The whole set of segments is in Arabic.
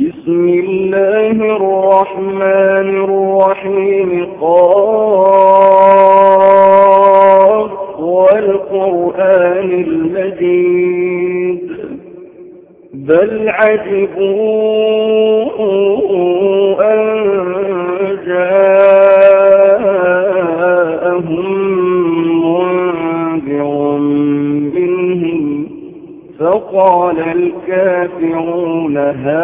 بسم الله الرحمن الرحيم. قال والقرآن المجيد. بل عجبوا أن جاءهم منذر منهم. فقال الكافرون هذا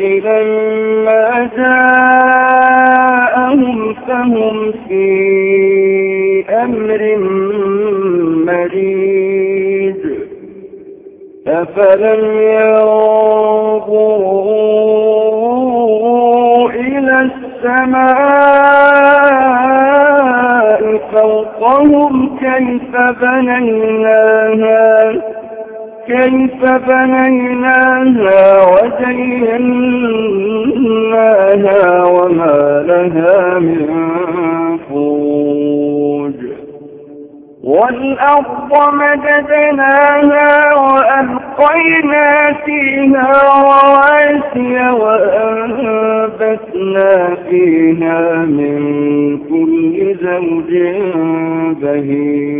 لما جاءهم فهم في أمر مريد. أفلم ينظروا إلى السماء فوقهم كيف بنيناها؟ كيف بنيناها؟ وزيناها وما لها من فوج. والأرض مددناها وألقينا فيها رواسي وأنبتنا فيها من كل زوج بهيج.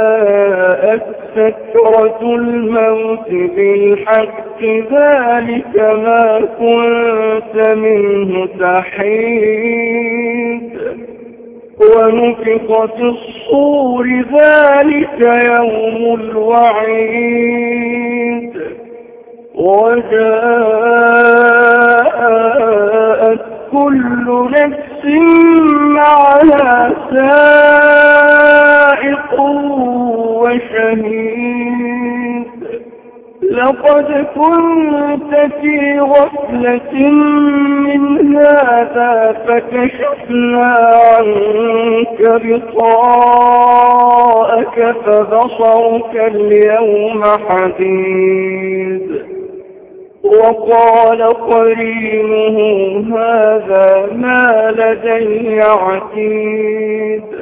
سكرة الموت بالحق ذلك ما كنت منه تحيد. ونفخ في الصور ذلك يوم الوعيد. وجاءت كل نفس معها سائق لقد كنت في غفلة من هذا فكشفنا عنك بطاءك فبصرك اليوم حديد. وقال قرينه هذا ما لدي عتيد.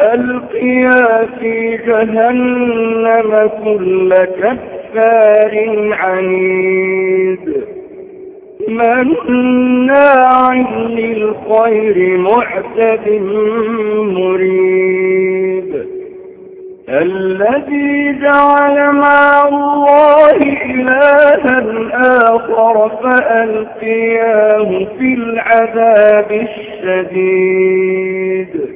ألقيا في جهنم كل كفار عنيد. مناع للخير معتد مريد. الذي جعل مع الله إلها آخر فألقياه في العذاب الشديد.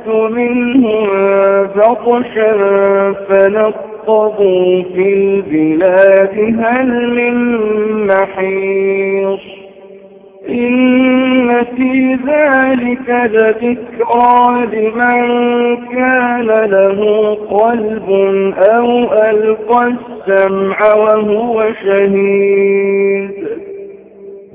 أشد منهم بطشا فنقضوا في البلاد هل من محيص. إن في ذلك لذكرى لمن كان له قلب أو ألقى السمع وهو شهيد.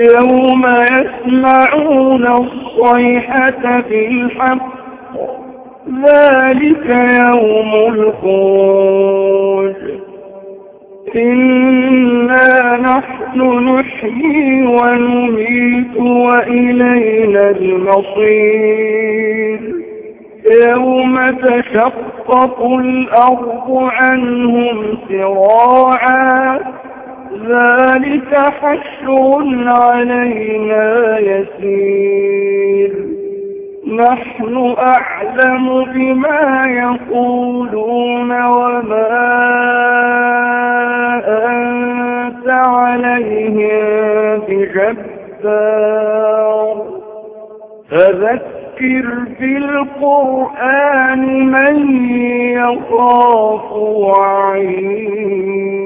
يوم يسمعون الصيحة بالحق ذلك يوم الخروج. إنا نحن نحيي ونميت وإلينا المصير. يوم تشقق الأرض عنهم سراعا ذلك حشر علينا يسير. نحن أعلم بما يقولون وما أنت عليهم بجبار. فذكر بالقرآن من يخاف وعيد.